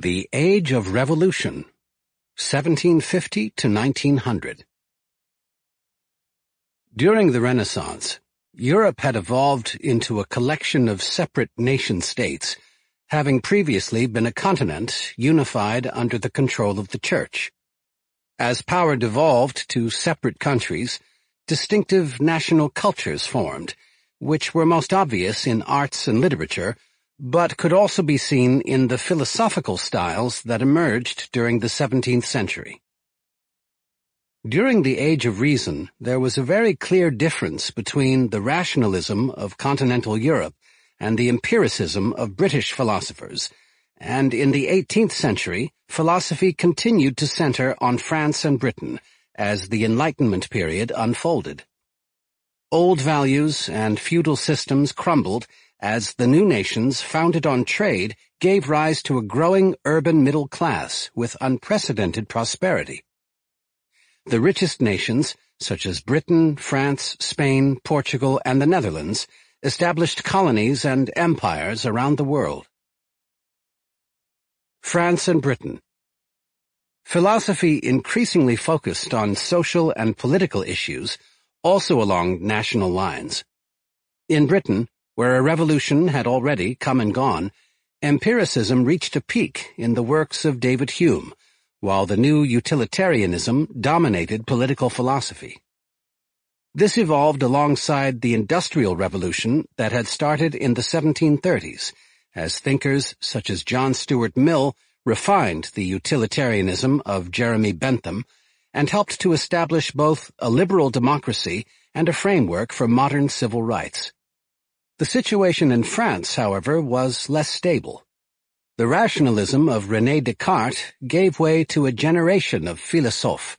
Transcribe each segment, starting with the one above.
The Age of Revolution, 1750 to 1900. During the Renaissance, Europe had evolved into a collection of separate nation-states, having previously been a continent unified under the control of the Church. As power devolved to separate countries, distinctive national cultures formed, which were most obvious in arts and literature, but could also be seen in the philosophical styles that emerged during the 17th century. During the Age of Reason, there was a very clear difference between the rationalism of continental Europe and the empiricism of British philosophers, and in the 18th century, philosophy continued to center on France and Britain as the Enlightenment period unfolded. Old values and feudal systems crumbled as the new nations founded on trade gave rise to a growing urban middle class with unprecedented prosperity. The richest nations, such as Britain, France, Spain, Portugal, and the Netherlands, established colonies and empires around the world. France and Britain Philosophy increasingly focused on social and political issues, also along national lines. In Britain, where a revolution had already come and gone, empiricism reached a peak in the works of David Hume, while the new utilitarianism dominated political philosophy. This evolved alongside the Industrial Revolution that had started in the 1730s, as thinkers such as John Stuart Mill refined the utilitarianism of Jeremy Bentham and helped to establish both a liberal democracy and a framework for modern civil rights. The situation in France, however, was less stable. The rationalism of René Descartes gave way to a generation of philosophes,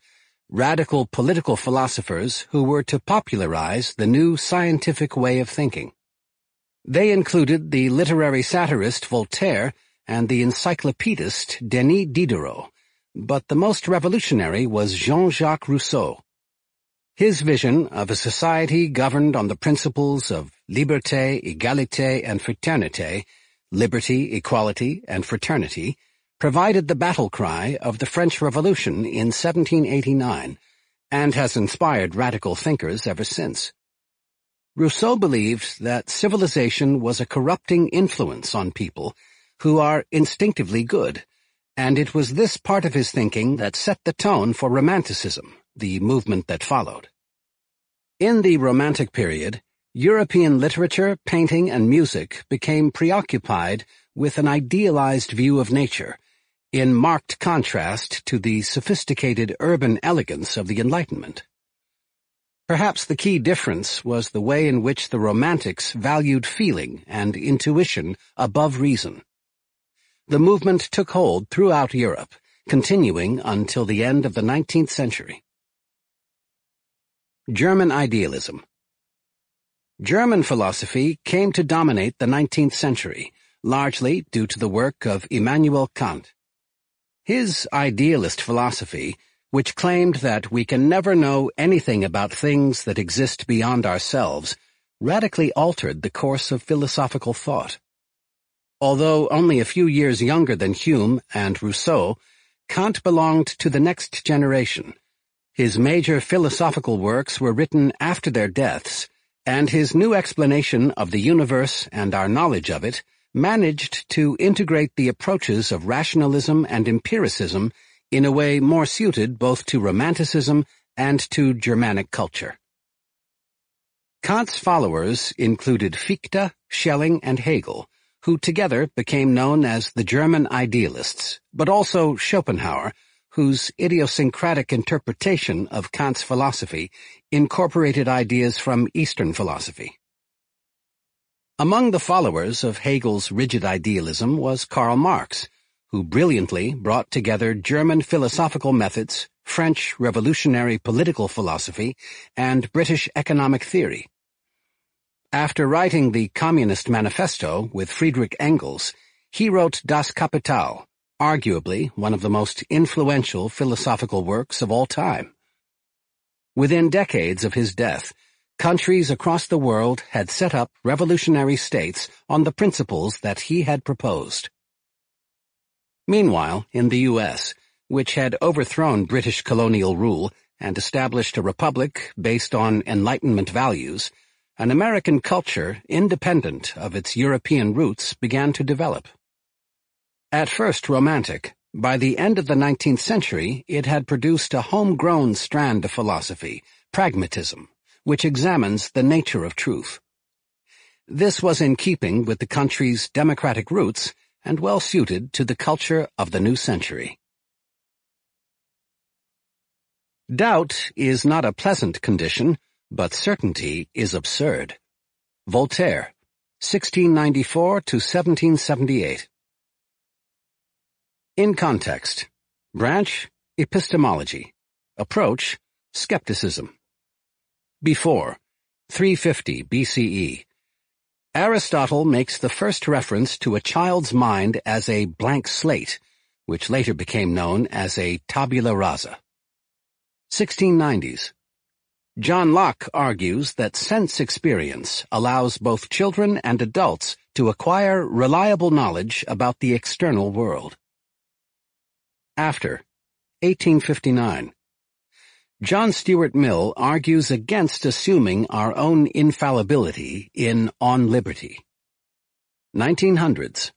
radical political philosophers who were to popularize the new scientific way of thinking. They included the literary satirist Voltaire and the encyclopedist Denis Diderot, but the most revolutionary was Jean-Jacques Rousseau. His vision of a society governed on the principles of liberté, égalité, and fraternité, liberty, equality, and fraternity, provided the battle cry of the French Revolution in 1789 and has inspired radical thinkers ever since. Rousseau believed that civilization was a corrupting influence on people who are instinctively good, and it was this part of his thinking that set the tone for Romanticism, the movement that followed. In the Romantic period, European literature, painting, and music became preoccupied with an idealized view of nature, in marked contrast to the sophisticated urban elegance of the Enlightenment. Perhaps the key difference was the way in which the Romantics valued feeling and intuition above reason. The movement took hold throughout Europe, continuing until the end of the 19th century. German Idealism German philosophy came to dominate the 19th century, largely due to the work of Immanuel Kant. His idealist philosophy, which claimed that we can never know anything about things that exist beyond ourselves, radically altered the course of philosophical thought. Although only a few years younger than Hume and Rousseau, Kant belonged to the next generation. His major philosophical works were written after their deaths, and his new explanation of the universe and our knowledge of it managed to integrate the approaches of rationalism and empiricism in a way more suited both to Romanticism and to Germanic culture. Kant's followers included Fichte, Schelling, and Hegel, who together became known as the German idealists, but also Schopenhauer, whose idiosyncratic interpretation of Kant's philosophy incorporated ideas from Eastern philosophy. Among the followers of Hegel's rigid idealism was Karl Marx, who brilliantly brought together German philosophical methods, French revolutionary political philosophy, and British economic theory. After writing the Communist Manifesto with Friedrich Engels, he wrote Das Kapital, arguably one of the most influential philosophical works of all time. Within decades of his death, countries across the world had set up revolutionary states on the principles that he had proposed. Meanwhile, in the U.S., which had overthrown British colonial rule and established a republic based on Enlightenment values, an American culture independent of its European roots began to develop. At first romantic, by the end of the 19th century it had produced a homegrown strand of philosophy, pragmatism, which examines the nature of truth. This was in keeping with the country's democratic roots and well suited to the culture of the new century. Doubt is not a pleasant condition, but certainty is absurd. Voltaire, 1694 to 1778 in context, branch, epistemology. Approach, skepticism. Before, 350 BCE, Aristotle makes the first reference to a child's mind as a blank slate, which later became known as a tabula rasa. 1690s. John Locke argues that sense experience allows both children and adults to acquire reliable knowledge about the external world. After 1859 John Stuart Mill argues against assuming our own infallibility in On Liberty. 1900s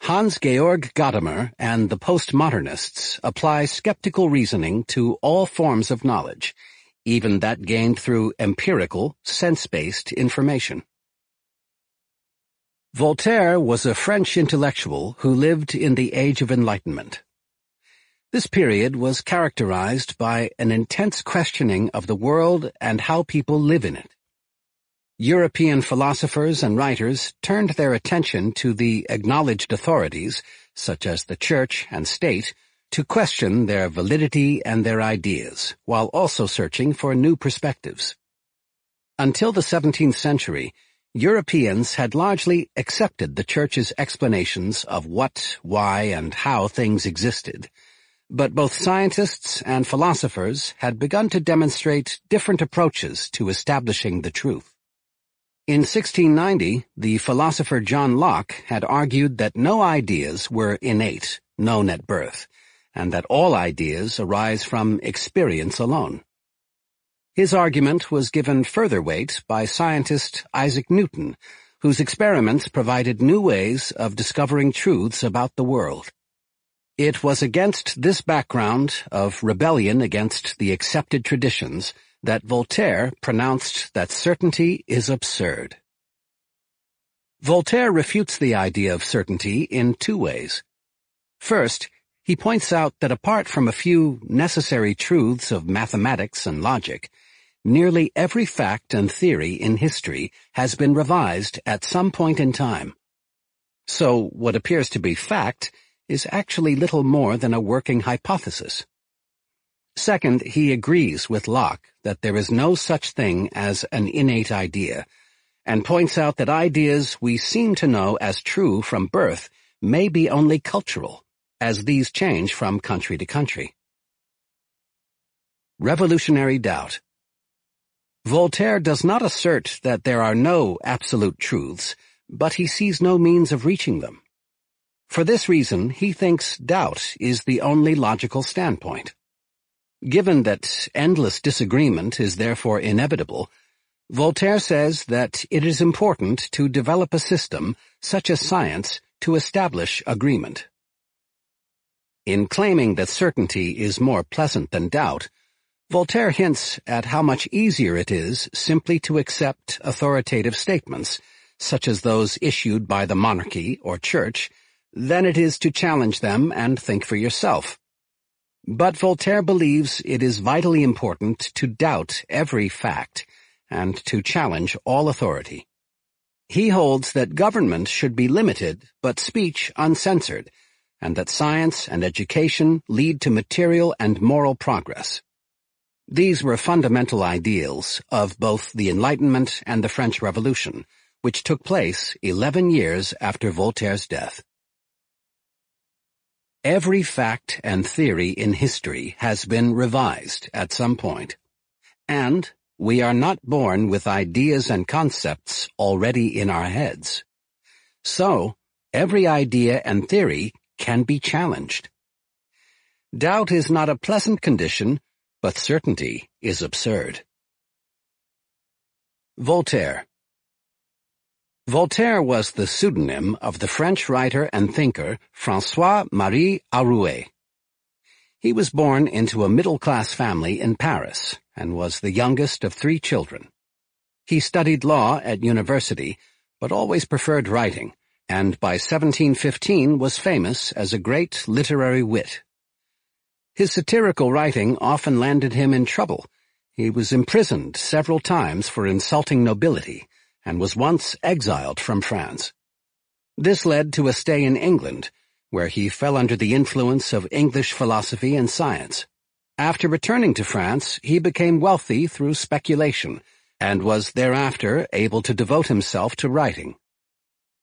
Hans-Georg Gadamer and the postmodernists apply skeptical reasoning to all forms of knowledge, even that gained through empirical, sense-based information. Voltaire was a French intellectual who lived in the Age of Enlightenment. This period was characterized by an intense questioning of the world and how people live in it. European philosophers and writers turned their attention to the acknowledged authorities, such as the church and state, to question their validity and their ideas, while also searching for new perspectives. Until the 17th century, Europeans had largely accepted the Church's explanations of what, why, and how things existed, but both scientists and philosophers had begun to demonstrate different approaches to establishing the truth. In 1690, the philosopher John Locke had argued that no ideas were innate, known at birth, and that all ideas arise from experience alone. His argument was given further weight by scientist Isaac Newton, whose experiments provided new ways of discovering truths about the world. It was against this background of rebellion against the accepted traditions that Voltaire pronounced that certainty is absurd. Voltaire refutes the idea of certainty in two ways. First, he points out that apart from a few necessary truths of mathematics and logic, nearly every fact and theory in history has been revised at some point in time. So what appears to be fact is actually little more than a working hypothesis. Second, he agrees with Locke that there is no such thing as an innate idea, and points out that ideas we seem to know as true from birth may be only cultural, as these change from country to country. Revolutionary Doubt Voltaire does not assert that there are no absolute truths, but he sees no means of reaching them. For this reason, he thinks doubt is the only logical standpoint. Given that endless disagreement is therefore inevitable, Voltaire says that it is important to develop a system, such as science, to establish agreement. In claiming that certainty is more pleasant than doubt, Voltaire hints at how much easier it is simply to accept authoritative statements, such as those issued by the monarchy or church, than it is to challenge them and think for yourself. But Voltaire believes it is vitally important to doubt every fact and to challenge all authority. He holds that government should be limited, but speech uncensored, and that science and education lead to material and moral progress. These were fundamental ideals of both the Enlightenment and the French Revolution, which took place 11 years after Voltaire's death. Every fact and theory in history has been revised at some point. And we are not born with ideas and concepts already in our heads. So, every idea and theory can be challenged. Doubt is not a pleasant condition, but certainty is absurd. Voltaire Voltaire was the pseudonym of the French writer and thinker François-Marie Arouet. He was born into a middle-class family in Paris and was the youngest of three children. He studied law at university, but always preferred writing, and by 1715 was famous as a great literary wit. His satirical writing often landed him in trouble. He was imprisoned several times for insulting nobility, and was once exiled from France. This led to a stay in England, where he fell under the influence of English philosophy and science. After returning to France, he became wealthy through speculation, and was thereafter able to devote himself to writing.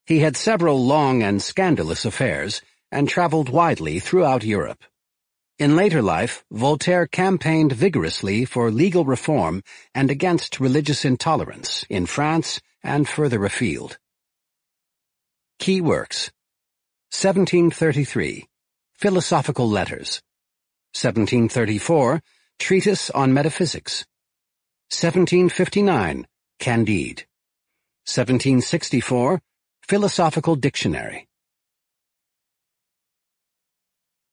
He had several long and scandalous affairs, and traveled widely throughout Europe. In later life, Voltaire campaigned vigorously for legal reform and against religious intolerance in France and further afield. Key works 1733 Philosophical Letters. 1734 Treatise on Metaphysics. 1759 Candide. 1764 Philosophical Dictionary.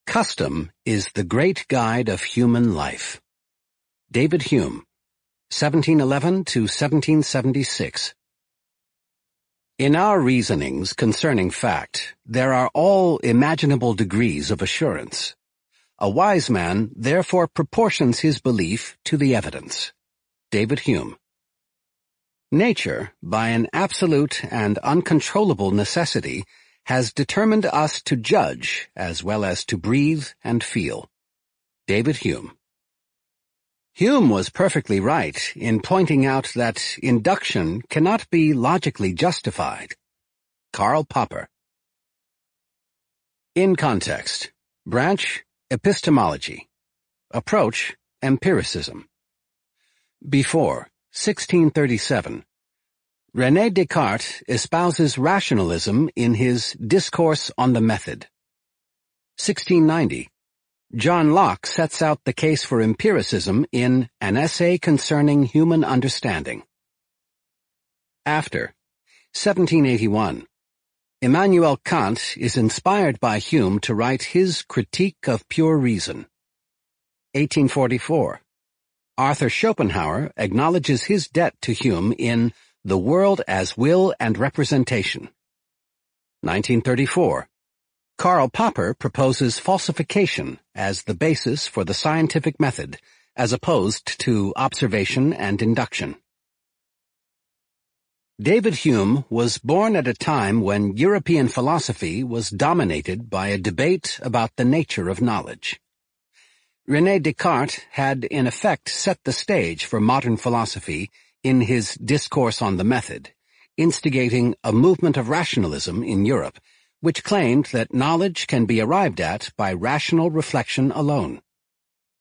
Custom is the great guide of human life. David Hume, 1711 to 1776 in our reasonings concerning fact, there are all imaginable degrees of assurance. A wise man therefore proportions his belief to the evidence. David Hume Nature, by an absolute and uncontrollable necessity, has determined us to judge as well as to breathe and feel. David Hume Hume was perfectly right in pointing out that induction cannot be logically justified. Karl Popper In Context Branch, Epistemology Approach, Empiricism Before, 1637 René Descartes espouses rationalism in his Discourse on the Method. 1690 John Locke sets out the case for empiricism in An Essay Concerning Human Understanding. After 1781 Immanuel Kant is inspired by Hume to write his Critique of Pure Reason. 1844 Arthur Schopenhauer acknowledges his debt to Hume in The World as Will and Representation. 1934 Karl Popper proposes falsification as the basis for the scientific method, as opposed to observation and induction. David Hume was born at a time when European philosophy was dominated by a debate about the nature of knowledge. René Descartes had in effect set the stage for modern philosophy in his Discourse on the Method, instigating a movement of rationalism in Europe which claimed that knowledge can be arrived at by rational reflection alone.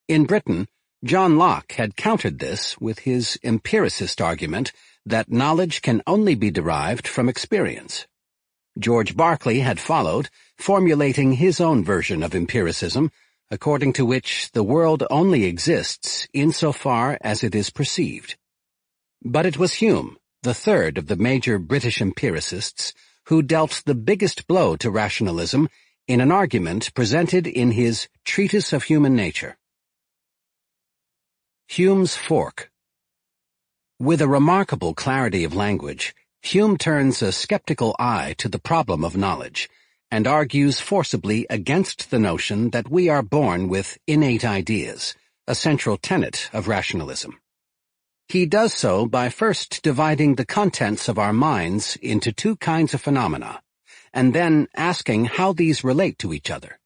In Britain, John Locke had countered this with his empiricist argument that knowledge can only be derived from experience. George Berkeley had followed, formulating his own version of empiricism, according to which the world only exists insofar as it is perceived. But it was Hume, the third of the major British empiricists, who dealt the biggest blow to rationalism in an argument presented in his Treatise of Human Nature. Hume's Fork With a remarkable clarity of language, Hume turns a skeptical eye to the problem of knowledge, and argues forcibly against the notion that we are born with innate ideas, a central tenet of rationalism. He does so by first dividing the contents of our minds into two kinds of phenomena, and then asking how these relate to each other.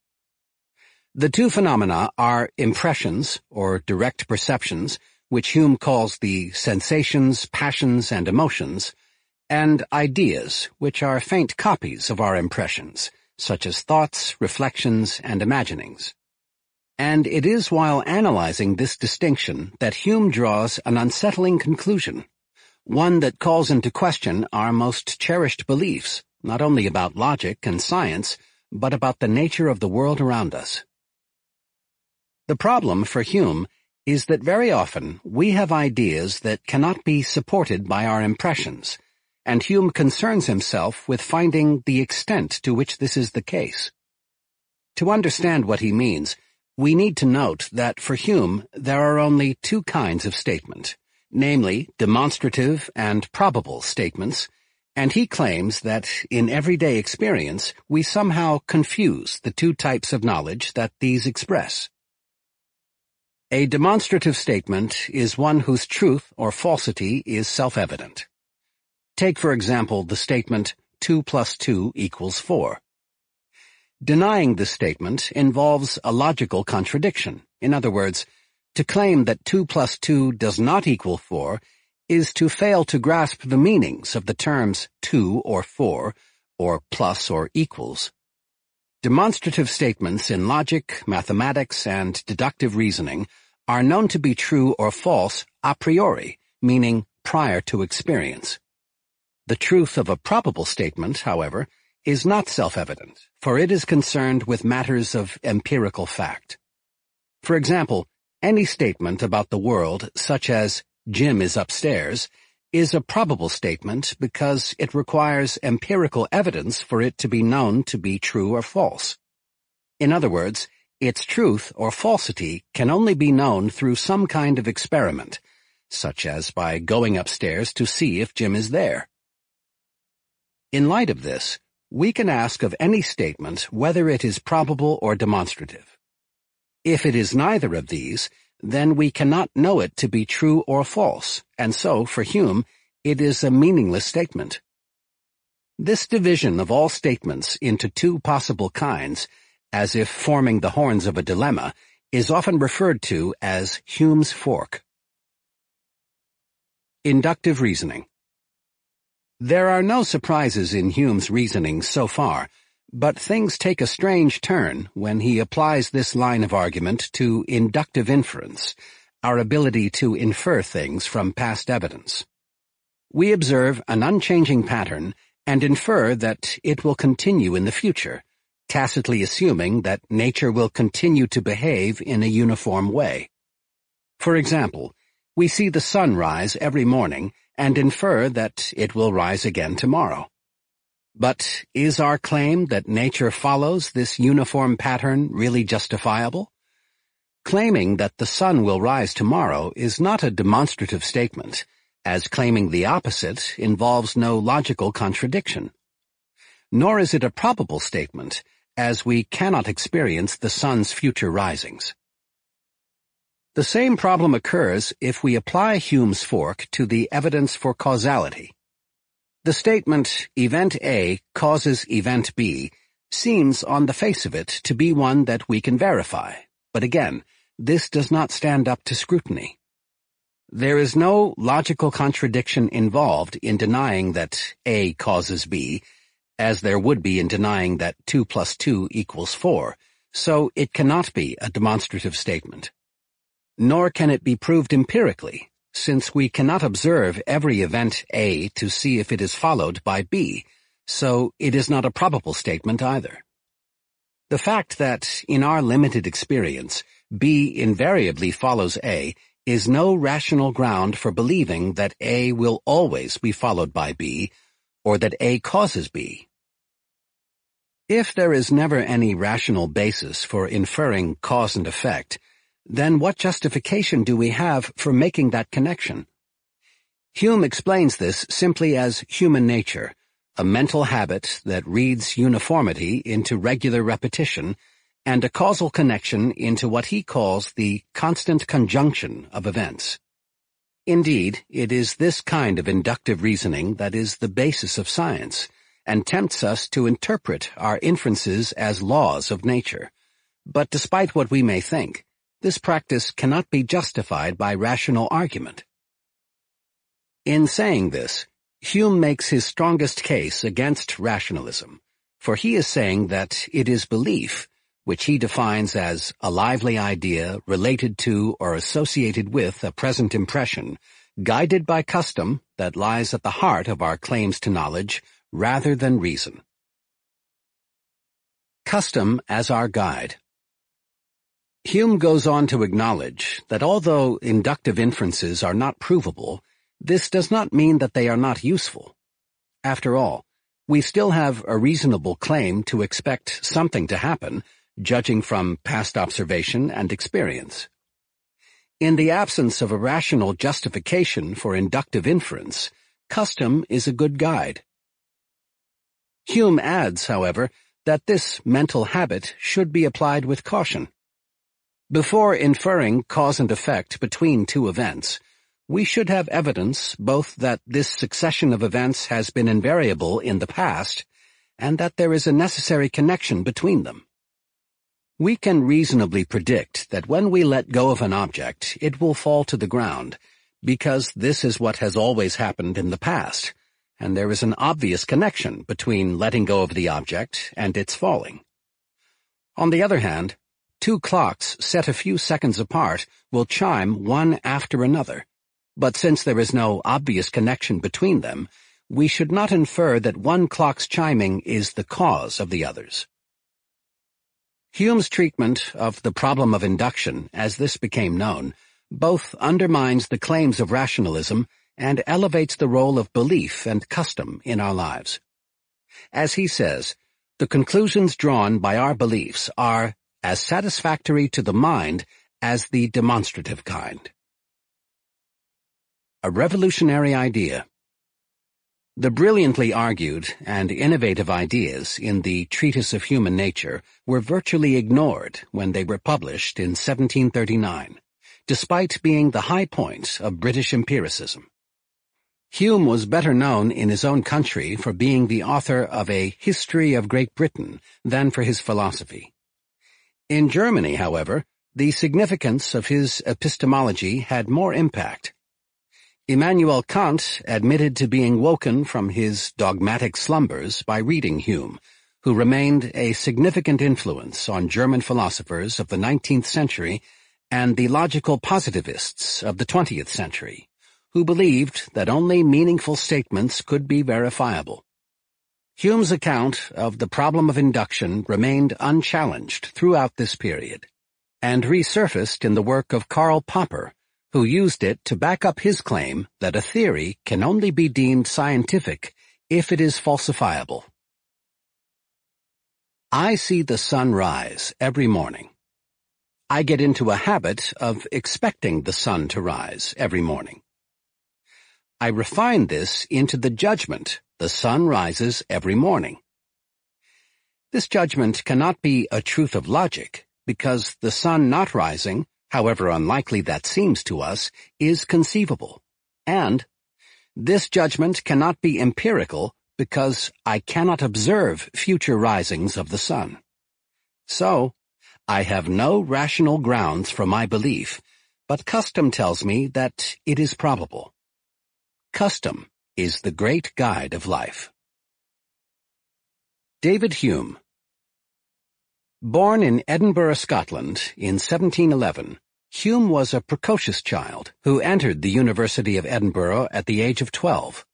The two phenomena are impressions, or direct perceptions, which Hume calls the sensations, passions, and emotions, and ideas, which are faint copies of our impressions, such as thoughts, reflections, and imaginings and it is while analyzing this distinction that Hume draws an unsettling conclusion, one that calls into question our most cherished beliefs, not only about logic and science, but about the nature of the world around us. The problem for Hume is that very often we have ideas that cannot be supported by our impressions, and Hume concerns himself with finding the extent to which this is the case. To understand what he means, we need to note that for Hume, there are only two kinds of statement, namely demonstrative and probable statements, and he claims that in everyday experience we somehow confuse the two types of knowledge that these express. A demonstrative statement is one whose truth or falsity is self-evident. Take, for example, the statement 2 plus 2 equals 4. Denying this statement involves a logical contradiction. In other words, to claim that 2 plus 2 does not equal 4 is to fail to grasp the meanings of the terms 2 or 4, or plus or equals. Demonstrative statements in logic, mathematics, and deductive reasoning are known to be true or false a priori, meaning prior to experience. The truth of a probable statement, however, is not self-evident, for it is concerned with matters of empirical fact. For example, any statement about the world, such as, Jim is upstairs, is a probable statement because it requires empirical evidence for it to be known to be true or false. In other words, its truth or falsity can only be known through some kind of experiment, such as by going upstairs to see if Jim is there. In light of this, we can ask of any statement whether it is probable or demonstrative. If it is neither of these, then we cannot know it to be true or false, and so, for Hume, it is a meaningless statement. This division of all statements into two possible kinds, as if forming the horns of a dilemma, is often referred to as Hume's fork. Inductive reasoning. There are no surprises in Hume's reasoning so far, but things take a strange turn when he applies this line of argument to inductive inference, our ability to infer things from past evidence. We observe an unchanging pattern and infer that it will continue in the future, tacitly assuming that nature will continue to behave in a uniform way. For example, we see the sun rise every morning and infer that it will rise again tomorrow. But is our claim that nature follows this uniform pattern really justifiable? Claiming that the sun will rise tomorrow is not a demonstrative statement, as claiming the opposite involves no logical contradiction. Nor is it a probable statement, as we cannot experience the sun's future risings. The same problem occurs if we apply Hume's fork to the evidence for causality. The statement, event A causes event B, seems on the face of it to be one that we can verify, but again, this does not stand up to scrutiny. There is no logical contradiction involved in denying that A causes B, as there would be in denying that 2 plus 2 equals 4, so it cannot be a demonstrative statement nor can it be proved empirically, since we cannot observe every event A to see if it is followed by B, so it is not a probable statement either. The fact that, in our limited experience, B invariably follows A is no rational ground for believing that A will always be followed by B, or that A causes B. If there is never any rational basis for inferring cause and effect, then what justification do we have for making that connection? Hume explains this simply as human nature, a mental habit that reads uniformity into regular repetition and a causal connection into what he calls the constant conjunction of events. Indeed, it is this kind of inductive reasoning that is the basis of science and tempts us to interpret our inferences as laws of nature. But despite what we may think, this practice cannot be justified by rational argument. In saying this, Hume makes his strongest case against rationalism, for he is saying that it is belief, which he defines as a lively idea related to or associated with a present impression, guided by custom that lies at the heart of our claims to knowledge rather than reason. Custom as our guide. Hume goes on to acknowledge that although inductive inferences are not provable, this does not mean that they are not useful. After all, we still have a reasonable claim to expect something to happen, judging from past observation and experience. In the absence of a rational justification for inductive inference, custom is a good guide. Hume adds, however, that this mental habit should be applied with caution. Before inferring cause and effect between two events, we should have evidence both that this succession of events has been invariable in the past and that there is a necessary connection between them. We can reasonably predict that when we let go of an object, it will fall to the ground, because this is what has always happened in the past, and there is an obvious connection between letting go of the object and its falling. On the other hand, Two clocks set a few seconds apart will chime one after another, but since there is no obvious connection between them, we should not infer that one clock's chiming is the cause of the others. Hume's treatment of the problem of induction, as this became known, both undermines the claims of rationalism and elevates the role of belief and custom in our lives. As he says, the conclusions drawn by our beliefs are as satisfactory to the mind as the demonstrative kind. A revolutionary idea. The brilliantly argued and innovative ideas in the Treatise of Human Nature were virtually ignored when they were published in 1739, despite being the high points of British empiricism. Hume was better known in his own country for being the author of a History of Great Britain than for his philosophy. In Germany, however, the significance of his epistemology had more impact. Immanuel Kant admitted to being woken from his dogmatic slumbers by reading Hume, who remained a significant influence on German philosophers of the 19th century and the logical positivists of the 20th century, who believed that only meaningful statements could be verifiable. Hume's account of the problem of induction remained unchallenged throughout this period, and resurfaced in the work of Karl Popper, who used it to back up his claim that a theory can only be deemed scientific if it is falsifiable. I see the sun rise every morning. I get into a habit of expecting the sun to rise every morning. I refine this into the judgment the sun rises every morning. This judgment cannot be a truth of logic, because the sun not rising, however unlikely that seems to us, is conceivable. And this judgment cannot be empirical, because I cannot observe future risings of the sun. So, I have no rational grounds for my belief, but custom tells me that it is probable. Custom is the great guide of life. David Hume Born in Edinburgh, Scotland, in 1711, Hume was a precocious child who entered the University of Edinburgh at the age of 12.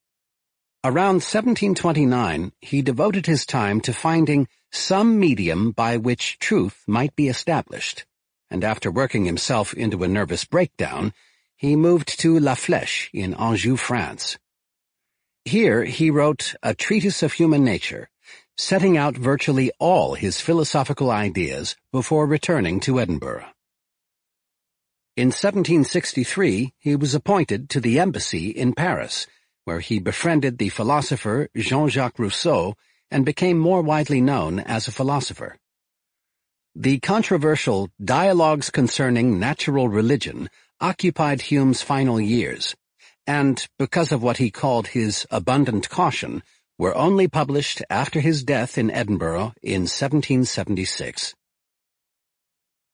Around 1729, he devoted his time to finding some medium by which truth might be established, and after working himself into a nervous breakdown, he moved to La Flèche in Anjou, France. Here he wrote A Treatise of Human Nature, setting out virtually all his philosophical ideas before returning to Edinburgh. In 1763 he was appointed to the embassy in Paris, where he befriended the philosopher Jean-Jacques Rousseau and became more widely known as a philosopher. The controversial Dialogues Concerning Natural Religion occupied Hume's final years, and, because of what he called his abundant caution, were only published after his death in Edinburgh in 1776.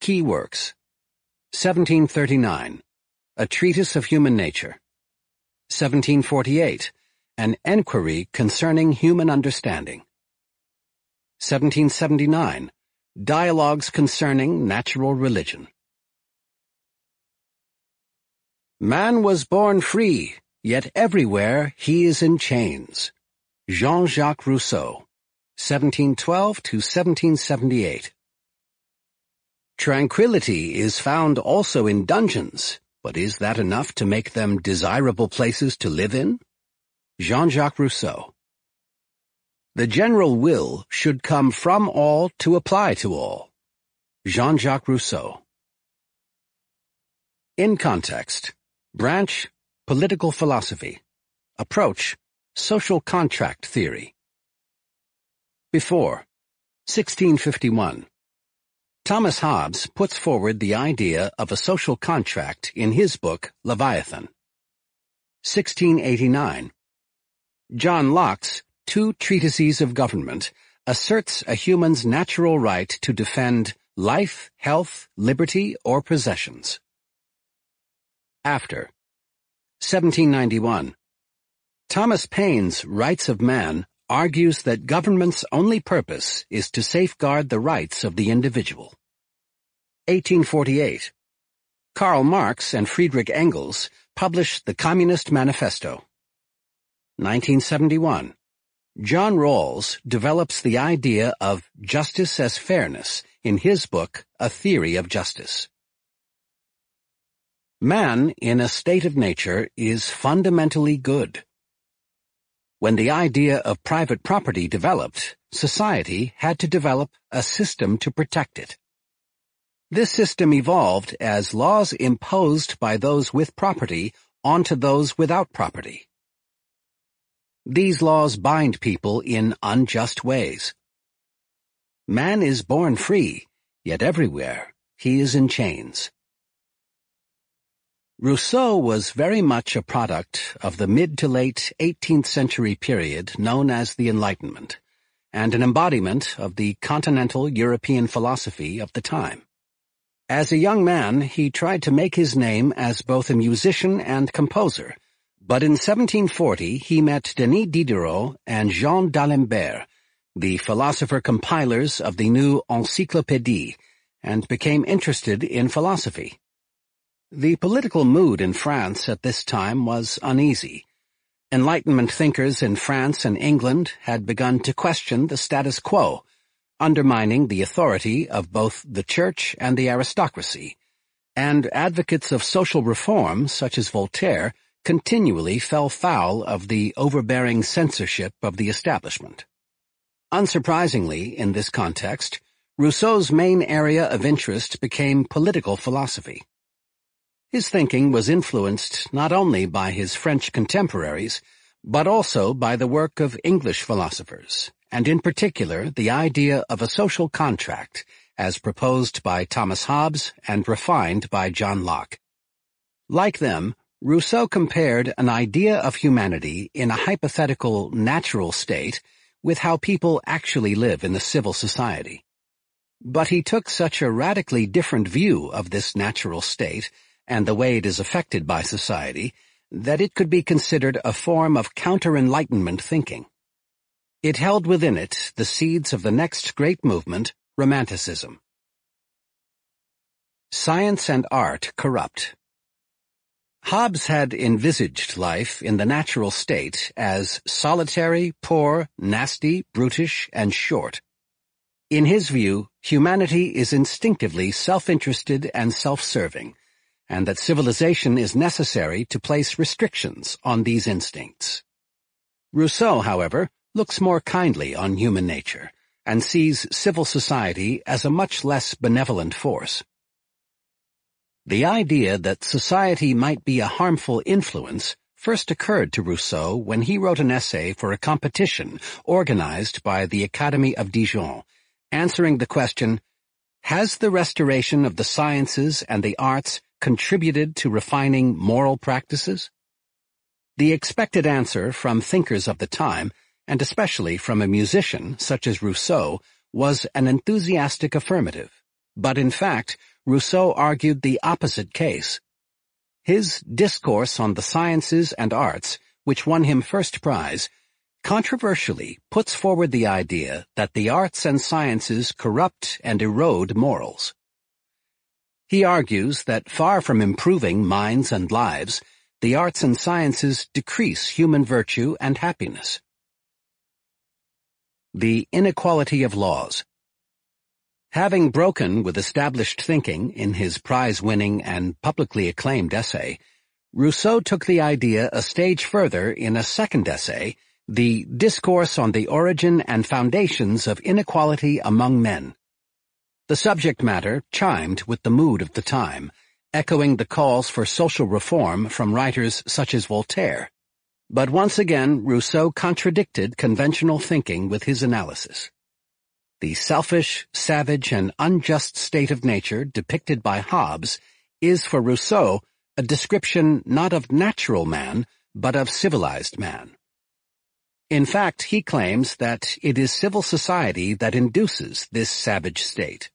Key Works. 1739, A Treatise of Human Nature. 1748, An Enquiry Concerning Human Understanding. 1779, Dialogues Concerning Natural Religion. Man was born free, yet everywhere he is in chains. Jean-Jacques Rousseau, 1712 to 1778. Tranquility is found also in dungeons, but is that enough to make them desirable places to live in? Jean-Jacques Rousseau. The general will should come from all to apply to all. Jean-Jacques Rousseau. In context. Branch, political philosophy. Approach, social contract theory. Before, 1651. Thomas Hobbes puts forward the idea of a social contract in his book, Leviathan. 1689. John Locke's Two Treatises of Government asserts a human's natural right to defend life, health, liberty, or possessions after. 1791. Thomas Paine's Rights of Man argues that government's only purpose is to safeguard the rights of the individual. 1848. Karl Marx and Friedrich Engels publish the Communist Manifesto. 1971. John Rawls develops the idea of justice as fairness in his book, A Theory of Justice. Man in a state of nature is fundamentally good. When the idea of private property developed, society had to develop a system to protect it. This system evolved as laws imposed by those with property onto those without property. These laws bind people in unjust ways. Man is born free, yet everywhere he is in chains. Rousseau was very much a product of the mid to late 18th century period known as the Enlightenment, and an embodiment of the continental European philosophy of the time. As a young man, he tried to make his name as both a musician and composer, but in 1740 he met Denis Diderot and Jean d'Alembert, the philosopher-compilers of the new Encyclopédie, and became interested in philosophy. The political mood in France at this time was uneasy. Enlightenment thinkers in France and England had begun to question the status quo, undermining the authority of both the church and the aristocracy, and advocates of social reform, such as Voltaire, continually fell foul of the overbearing censorship of the establishment. Unsurprisingly, in this context, Rousseau's main area of interest became political philosophy. His thinking was influenced not only by his French contemporaries, but also by the work of English philosophers, and in particular the idea of a social contract, as proposed by Thomas Hobbes and refined by John Locke. Like them, Rousseau compared an idea of humanity in a hypothetical natural state with how people actually live in the civil society. But he took such a radically different view of this natural state and the way it is affected by society that it could be considered a form of counter-enlightenment thinking. It held within it the seeds of the next great movement, Romanticism. Science and Art Corrupt Hobbes had envisaged life in the natural state as solitary, poor, nasty, brutish, and short. In his view, humanity is instinctively self-interested and self-serving, and that civilization is necessary to place restrictions on these instincts. Rousseau, however, looks more kindly on human nature and sees civil society as a much less benevolent force. The idea that society might be a harmful influence first occurred to Rousseau when he wrote an essay for a competition organized by the Academy of Dijon, answering the question, Has the restoration of the sciences and the arts contributed to refining moral practices? The expected answer from thinkers of the time, and especially from a musician such as Rousseau, was an enthusiastic affirmative. But in fact, Rousseau argued the opposite case. His Discourse on the Sciences and Arts, which won him first prize, controversially puts forward the idea that the arts and sciences corrupt and erode morals. He argues that far from improving minds and lives, the arts and sciences decrease human virtue and happiness. The Inequality of Laws Having broken with established thinking in his prize-winning and publicly acclaimed essay, Rousseau took the idea a stage further in a second essay, The Discourse on the Origin and Foundations of Inequality Among Men. The subject matter chimed with the mood of the time, echoing the calls for social reform from writers such as Voltaire. But once again, Rousseau contradicted conventional thinking with his analysis. The selfish, savage, and unjust state of nature depicted by Hobbes is for Rousseau a description not of natural man, but of civilized man. In fact, he claims that it is civil society that induces this savage state.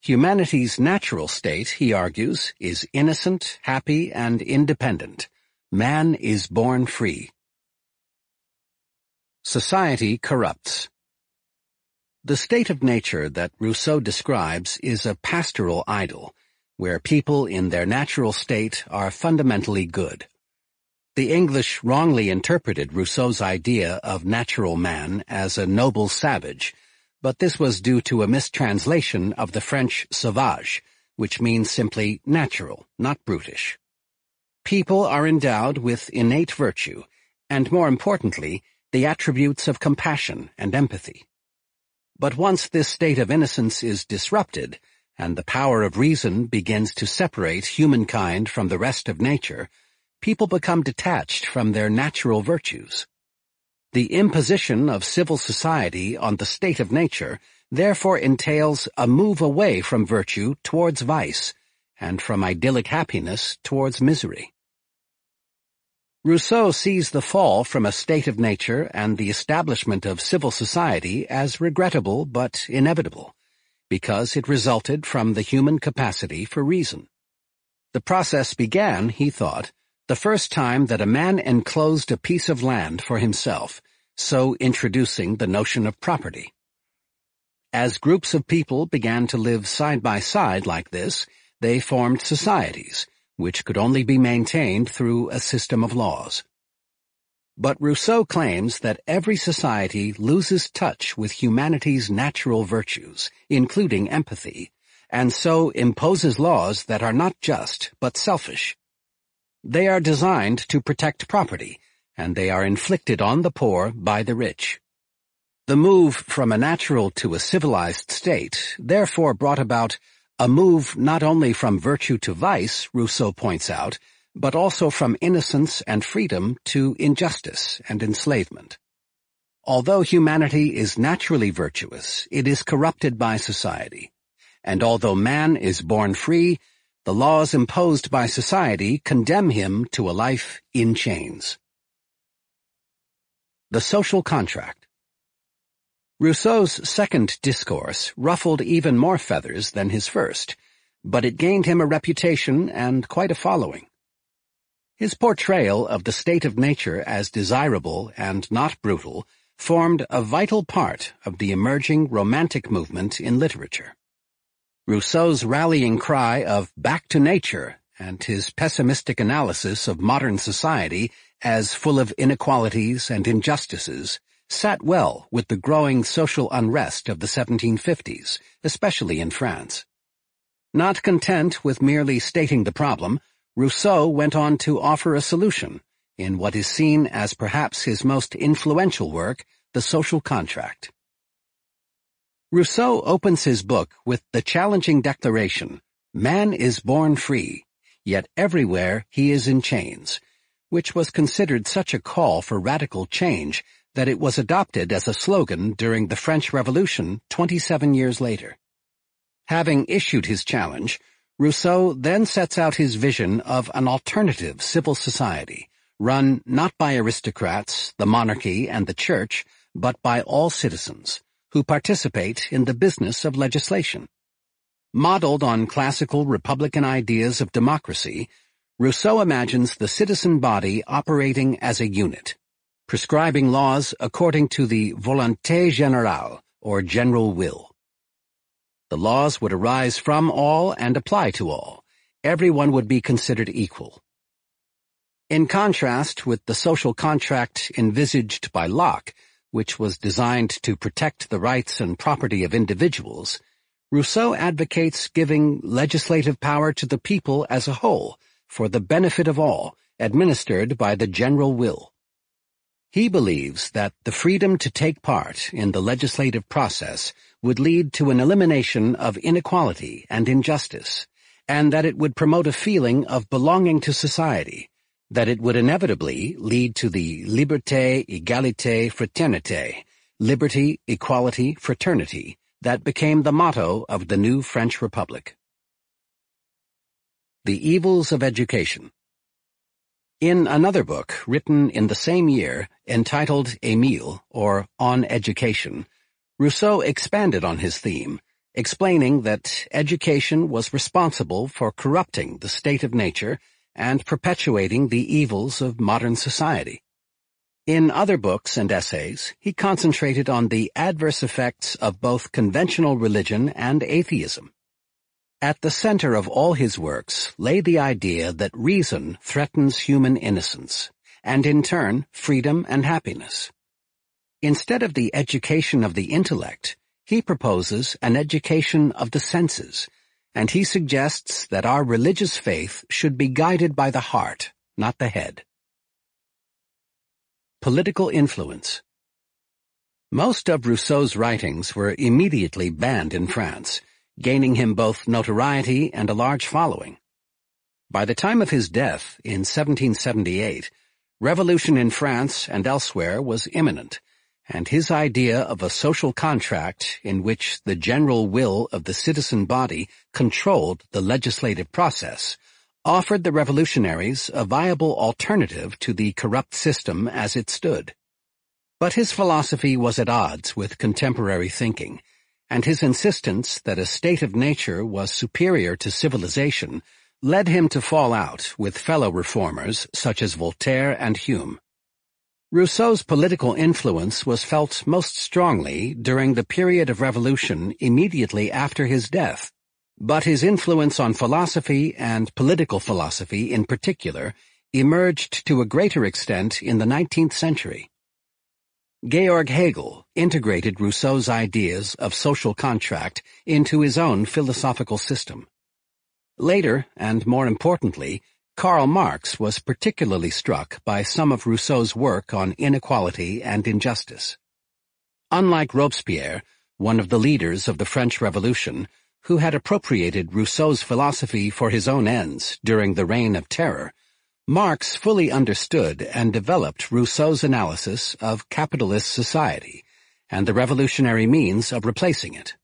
Humanity's natural state, he argues, is innocent, happy, and independent. Man is born free. Society corrupts. The state of nature that Rousseau describes is a pastoral idyll, where people in their natural state are fundamentally good. The English wrongly interpreted Rousseau's idea of natural man as a noble savage, but this was due to a mistranslation of the French sauvage, which means simply natural, not brutish. People are endowed with innate virtue, and more importantly, the attributes of compassion and empathy. But once this state of innocence is disrupted, and the power of reason begins to separate humankind from the rest of nature, people become detached from their natural virtues. The imposition of civil society on the state of nature therefore entails a move away from virtue towards vice, and from idyllic happiness towards misery. Rousseau sees the fall from a state of nature and the establishment of civil society as regrettable but inevitable, because it resulted from the human capacity for reason. The process began, he thought, the first time that a man enclosed a piece of land for himself, so introducing the notion of property. As groups of people began to live side by side like this, they formed societies, which could only be maintained through a system of laws. But Rousseau claims that every society loses touch with humanity's natural virtues, including empathy, and so imposes laws that are not just but selfish, they are designed to protect property, and they are inflicted on the poor by the rich. The move from a natural to a civilized state therefore brought about a move not only from virtue to vice, Rousseau points out, but also from innocence and freedom to injustice and enslavement. Although humanity is naturally virtuous, it is corrupted by society. And although man is born free, the laws imposed by society condemn him to a life in chains. The Social Contract Rousseau's second discourse ruffled even more feathers than his first, but it gained him a reputation and quite a following. His portrayal of the state of nature as desirable and not brutal formed a vital part of the emerging Romantic movement in literature. Rousseau's rallying cry of back to nature and his pessimistic analysis of modern society as full of inequalities and injustices sat well with the growing social unrest of the 1750s, especially in France. Not content with merely stating the problem, Rousseau went on to offer a solution in what is seen as perhaps his most influential work, The Social Contract. Rousseau opens his book with the challenging declaration, Man is born free, yet everywhere he is in chains, which was considered such a call for radical change that it was adopted as a slogan during the French Revolution 27 years later. Having issued his challenge, Rousseau then sets out his vision of an alternative civil society, run not by aristocrats, the monarchy, and the church, but by all citizens, who participate in the business of legislation. Modeled on classical Republican ideas of democracy, Rousseau imagines the citizen body operating as a unit, prescribing laws according to the volonté générale, or general will. The laws would arise from all and apply to all. Everyone would be considered equal. In contrast with the social contract envisaged by Locke, which was designed to protect the rights and property of individuals, Rousseau advocates giving legislative power to the people as a whole, for the benefit of all, administered by the general will. He believes that the freedom to take part in the legislative process would lead to an elimination of inequality and injustice, and that it would promote a feeling of belonging to society, that it would inevitably lead to the liberté, égalité, fraternité, liberty, equality, fraternity, that became the motto of the new French Republic. The Evils of Education In another book written in the same year, entitled Emile, or On Education, Rousseau expanded on his theme, explaining that education was responsible for corrupting the state of nature and perpetuating the evils of modern society. In other books and essays, he concentrated on the adverse effects of both conventional religion and atheism. At the center of all his works lay the idea that reason threatens human innocence, and in turn freedom and happiness. Instead of the education of the intellect, he proposes an education of the senses, and he suggests that our religious faith should be guided by the heart, not the head. Political influence Most of Rousseau's writings were immediately banned in France, gaining him both notoriety and a large following. By the time of his death, in 1778, revolution in France and elsewhere was imminent, and his idea of a social contract in which the general will of the citizen body controlled the legislative process offered the revolutionaries a viable alternative to the corrupt system as it stood. But his philosophy was at odds with contemporary thinking, and his insistence that a state of nature was superior to civilization led him to fall out with fellow reformers such as Voltaire and Hume. Rousseau's political influence was felt most strongly during the period of revolution immediately after his death, but his influence on philosophy and political philosophy in particular emerged to a greater extent in the 19th century. Georg Hegel integrated Rousseau's ideas of social contract into his own philosophical system. Later, and more importantly, Karl Marx was particularly struck by some of Rousseau's work on inequality and injustice. Unlike Robespierre, one of the leaders of the French Revolution, who had appropriated Rousseau's philosophy for his own ends during the Reign of Terror, Marx fully understood and developed Rousseau's analysis of capitalist society and the revolutionary means of replacing it.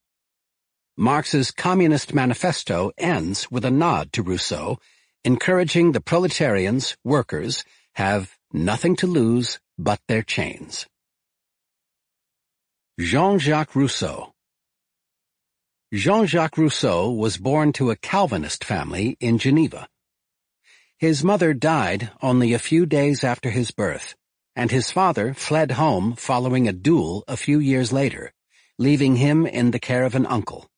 Marx's Communist Manifesto ends with a nod to Rousseau encouraging the proletarians, workers, have nothing to lose but their chains. Jean-Jacques Rousseau Jean-Jacques Rousseau was born to a Calvinist family in Geneva. His mother died only a few days after his birth, and his father fled home following a duel a few years later, leaving him in the care of an uncle.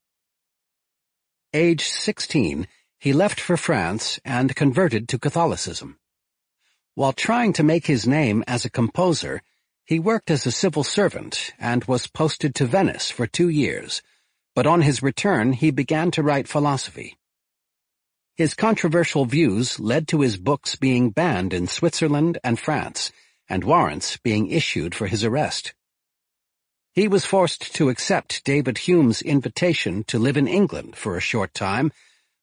Age 16, he left for France and converted to Catholicism. While trying to make his name as a composer, he worked as a civil servant and was posted to Venice for two years, but on his return he began to write philosophy. His controversial views led to his books being banned in Switzerland and France, and warrants being issued for his arrest. He was forced to accept David Hume's invitation to live in England for a short time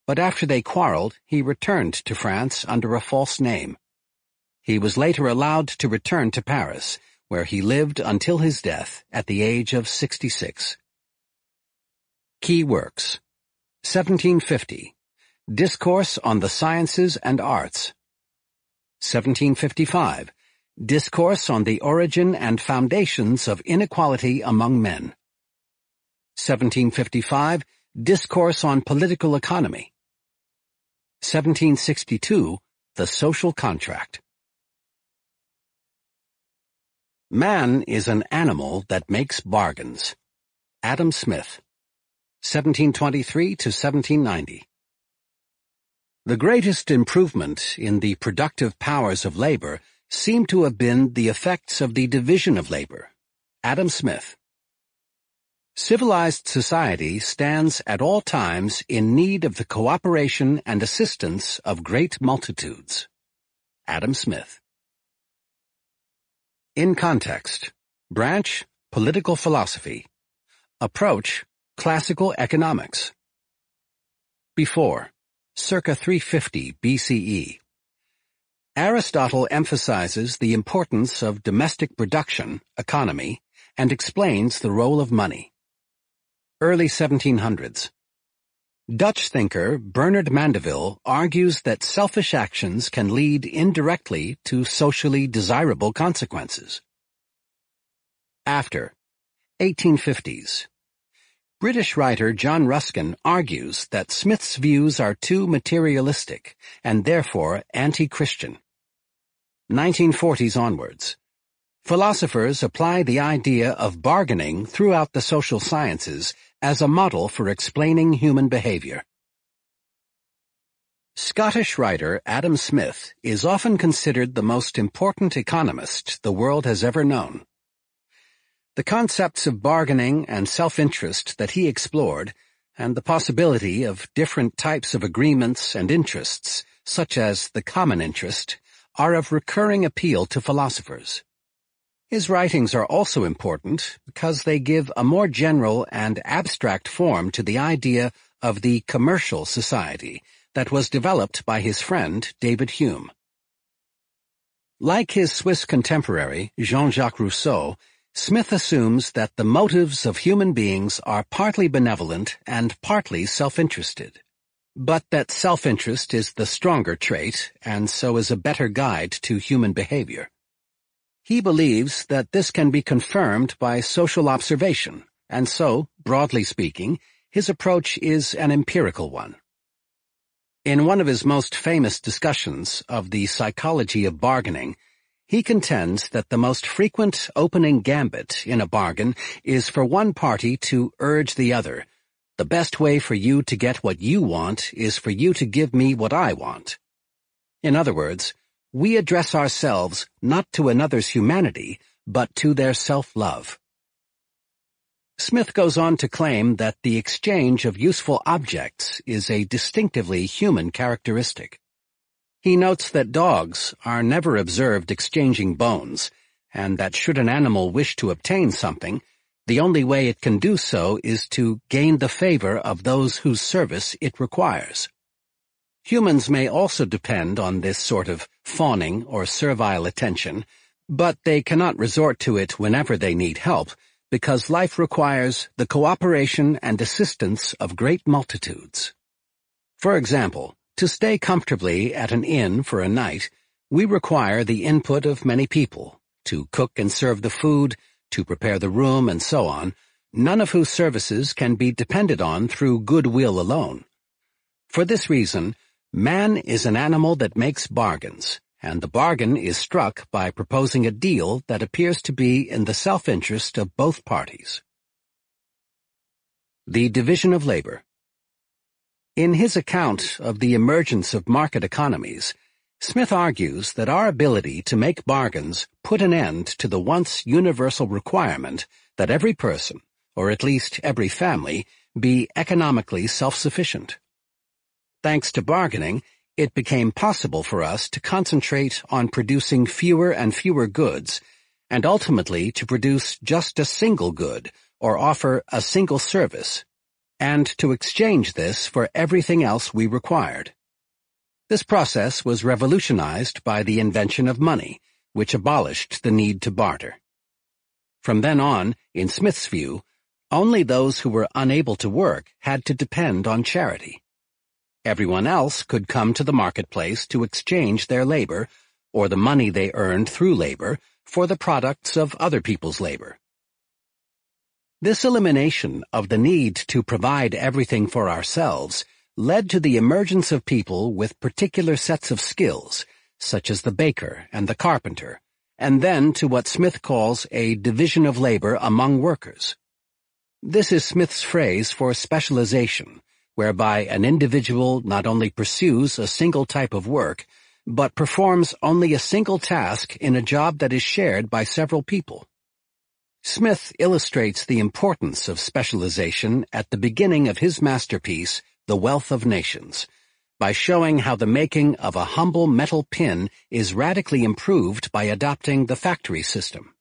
but after they quarreled, he returned to France under a false name. He was later allowed to return to Paris, where he lived until his death at the age of 66. Key Works. 1750 Discourse on the Sciences and Arts. 1755 Discourse on the Origin and Foundations of Inequality Among Men. 1755 Discourse on Political Economy. 1762, The Social Contract. Man is an animal that makes bargains. Adam Smith, 1723 to 1790. The greatest improvement in the productive powers of labor seem to have been the effects of the division of labor. Adam Smith, Civilized society stands at all times in need of the cooperation and assistance of great multitudes. Adam Smith. In context, branch, political philosophy. Approach, classical economics. Before, circa 350 BCE. Aristotle emphasizes the importance of domestic production, economy, and explains the role of money. Early 1700s Dutch thinker Bernard Mandeville argues that selfish actions can lead indirectly to socially desirable consequences. After 1850s British writer John Ruskin argues that Smith's views are too materialistic and therefore anti-Christian. 1940s onwards. Philosophers apply the idea of bargaining throughout the social sciences as a model for explaining human behavior. Scottish writer Adam Smith is often considered the most important economist the world has ever known. The concepts of bargaining and self-interest that he explored, and the possibility of different types of agreements and interests, such as the common interest, are of recurring appeal to philosophers. His writings are also important because they give a more general and abstract form to the idea of the commercial society that was developed by his friend David Hume. Like his Swiss contemporary Jean-Jacques Rousseau, Smith assumes that the motives of human beings are partly benevolent and partly self-interested, but that self-interest is the stronger trait and so is a better guide to human behavior. He believes that this can be confirmed by social observation, and so, broadly speaking, his approach is an empirical one. In one of his most famous discussions of the psychology of bargaining, he contends that the most frequent opening gambit in a bargain is for one party to urge the other, the best way for you to get what you want is for you to give me what I want. In other words, we address ourselves not to another's humanity, but to their self-love. Smith goes on to claim that the exchange of useful objects is a distinctively human characteristic. He notes that dogs are never observed exchanging bones, and that should an animal wish to obtain something, the only way it can do so is to gain the favor of those whose service it requires. Humans may also depend on this sort of fawning or servile attention, but they cannot resort to it whenever they need help, because life requires the cooperation and assistance of great multitudes. For example, to stay comfortably at an inn for a night, we require the input of many people, to cook and serve the food, to prepare the room, and so on, none of whose services can be depended on through goodwill alone. For this reason, Man is an animal that makes bargains, and the bargain is struck by proposing a deal that appears to be in the self-interest of both parties. The Division of Labor In his account of the emergence of market economies, Smith argues that our ability to make bargains put an end to the once universal requirement that every person, or at least every family, be economically self-sufficient thanks to bargaining, it became possible for us to concentrate on producing fewer and fewer goods, and ultimately to produce just a single good or offer a single service, and to exchange this for everything else we required. This process was revolutionized by the invention of money, which abolished the need to barter. From then on, in Smith's view, only those who were unable to work had to depend on charity. Everyone else could come to the marketplace to exchange their labor, or the money they earned through labor, for the products of other people's labor. This elimination of the need to provide everything for ourselves led to the emergence of people with particular sets of skills, such as the baker and the carpenter, and then to what Smith calls a division of labor among workers. This is Smith's phrase for specialization, whereby an individual not only pursues a single type of work, but performs only a single task in a job that is shared by several people. Smith illustrates the importance of specialization at the beginning of his masterpiece, The Wealth of Nations, by showing how the making of a humble metal pin is radically improved by adopting the factory system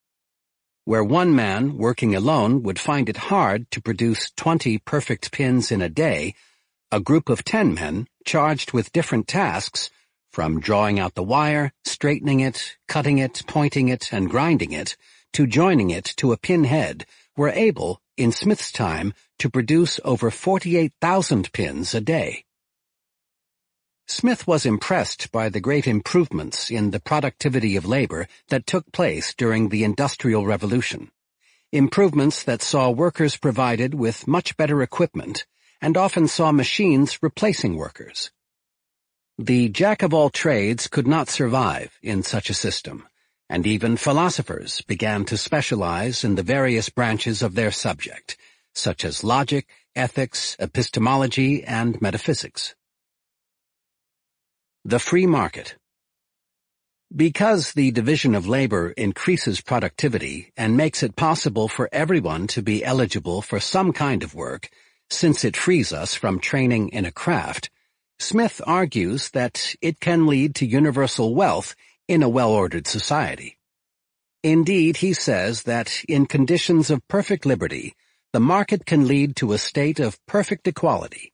where one man working alone would find it hard to produce 20 perfect pins in a day, a group of 10 men charged with different tasks, from drawing out the wire, straightening it, cutting it, pointing it, and grinding it, to joining it to a pin head, were able, in Smith's time, to produce over 48,000 pins a day. Smith was impressed by the great improvements in the productivity of labor that took place during the Industrial Revolution. Improvements that saw workers provided with much better equipment and often saw machines replacing workers. The jack-of-all-trades could not survive in such a system, and even philosophers began to specialize in the various branches of their subject, such as logic, ethics, epistemology, and metaphysics. The free market. Because the division of labor increases productivity and makes it possible for everyone to be eligible for some kind of work, since it frees us from training in a craft, Smith argues that it can lead to universal wealth in a well-ordered society. Indeed, he says that in conditions of perfect liberty, the market can lead to a state of perfect equality,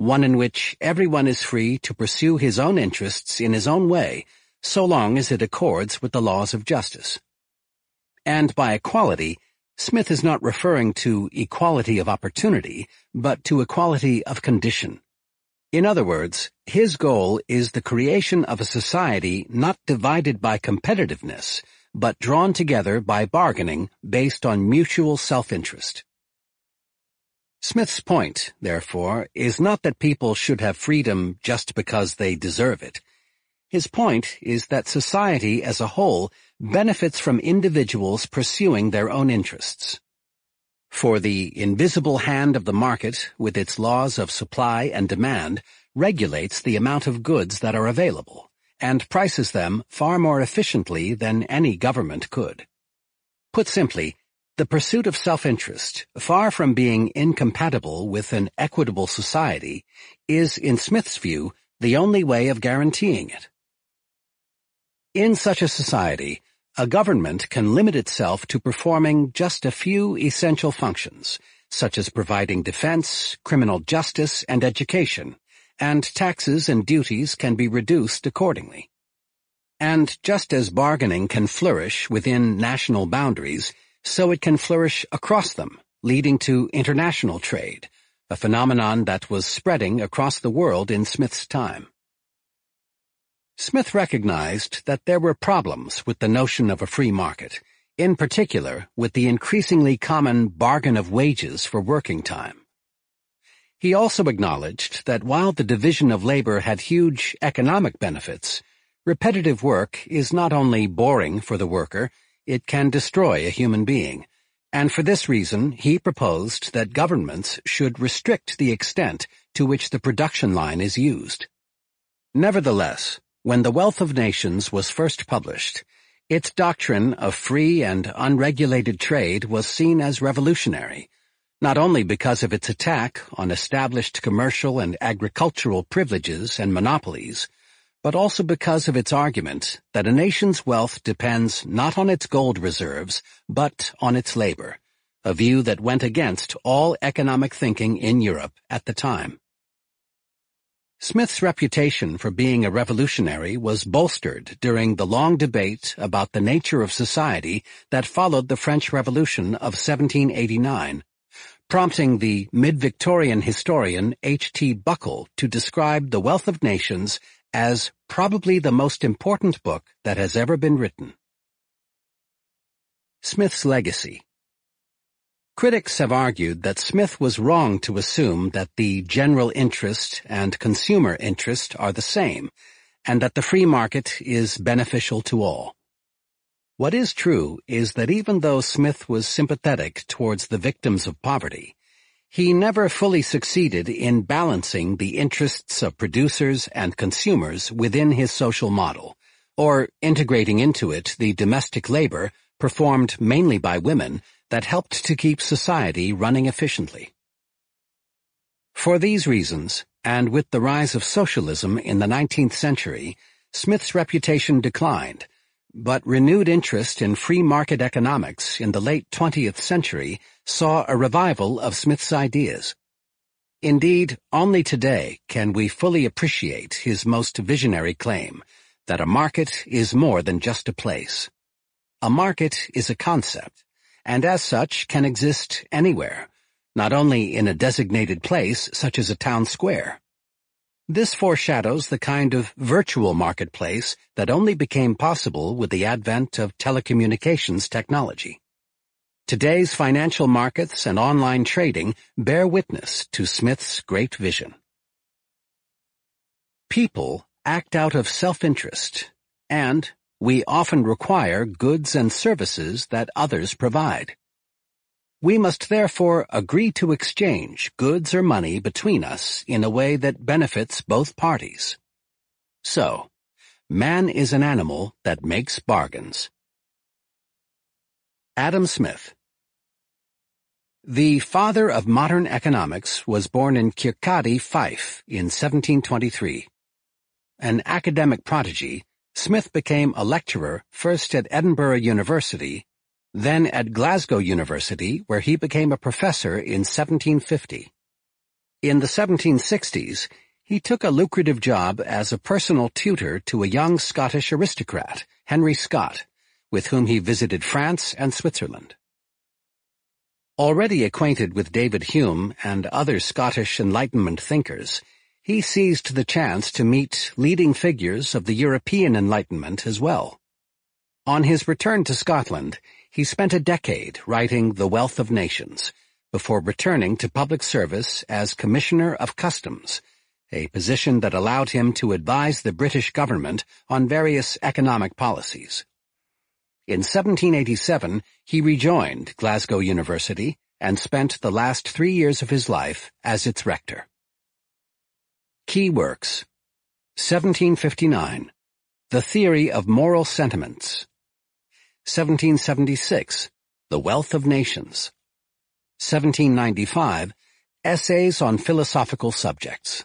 one in which everyone is free to pursue his own interests in his own way, so long as it accords with the laws of justice. And by equality, Smith is not referring to equality of opportunity, but to equality of condition. In other words, his goal is the creation of a society not divided by competitiveness, but drawn together by bargaining based on mutual self-interest. Smith's point, therefore, is not that people should have freedom just because they deserve it. His point is that society as a whole benefits from individuals pursuing their own interests. For the invisible hand of the market, with its laws of supply and demand, regulates the amount of goods that are available, and prices them far more efficiently than any government could. Put simply, the pursuit of self-interest, far from being incompatible with an equitable society, is, in Smith's view, the only way of guaranteeing it. In such a society, a government can limit itself to performing just a few essential functions, such as providing defense, criminal justice, and education, and taxes and duties can be reduced accordingly. And just as bargaining can flourish within national boundaries, so it can flourish across them, leading to international trade, a phenomenon that was spreading across the world in Smith's time. Smith recognized that there were problems with the notion of a free market, in particular with the increasingly common bargain of wages for working time. He also acknowledged that while the division of labor had huge economic benefits, repetitive work is not only boring for the worker, it can destroy a human being, and for this reason he proposed that governments should restrict the extent to which the production line is used. Nevertheless, when The Wealth of Nations was first published, its doctrine of free and unregulated trade was seen as revolutionary, not only because of its attack on established commercial and agricultural privileges and monopolies, but also because of its argument that a nation's wealth depends not on its gold reserves, but on its labor, a view that went against all economic thinking in Europe at the time. Smith's reputation for being a revolutionary was bolstered during the long debate about the nature of society that followed the French Revolution of 1789, prompting the mid-Victorian historian H.T. Buckle to describe The Wealth of Nations as probably the most important book that has ever been written. Smith's Legacy Critics have argued that Smith was wrong to assume that the general interest and consumer interest are the same, and that the free market is beneficial to all. What is true is that even though Smith was sympathetic towards the victims of poverty, he never fully succeeded in balancing the interests of producers and consumers within his social model, or integrating into it the domestic labor performed mainly by women that helped to keep society running efficiently. For these reasons, and with the rise of socialism in the 19th century, Smith's reputation declined, but renewed interest in free market economics in the late 20th century saw a revival of Smith's ideas. Indeed, only today can we fully appreciate his most visionary claim, that a market is more than just a place. A market is a concept, and as such can exist anywhere, not only in a designated place such as a town square, this foreshadows the kind of virtual marketplace that only became possible with the advent of telecommunications technology. Today's financial markets and online trading bear witness to Smith's great vision. People act out of self-interest, and we often require goods and services that others provide. We must therefore agree to exchange goods or money between us in a way that benefits both parties. So, man is an animal that makes bargains. Adam Smith The father of modern economics was born in Kirkcaldy, Fife in 1723. An academic prodigy, Smith became a lecturer first at Edinburgh University then at Glasgow University, where he became a professor in 1750. In the 1760s, he took a lucrative job as a personal tutor to a young Scottish aristocrat, Henry Scott, with whom he visited France and Switzerland. Already acquainted with David Hume and other Scottish Enlightenment thinkers, he seized the chance to meet leading figures of the European Enlightenment as well. On his return to Scotland, he spent a decade writing The Wealth of Nations before returning to public service as Commissioner of Customs, a position that allowed him to advise the British government on various economic policies. In 1787, he rejoined Glasgow University and spent the last three years of his life as its rector. Key Works 1759 The Theory of Moral Sentiments 1776, The Wealth of Nations. 1795, Essays on Philosophical Subjects.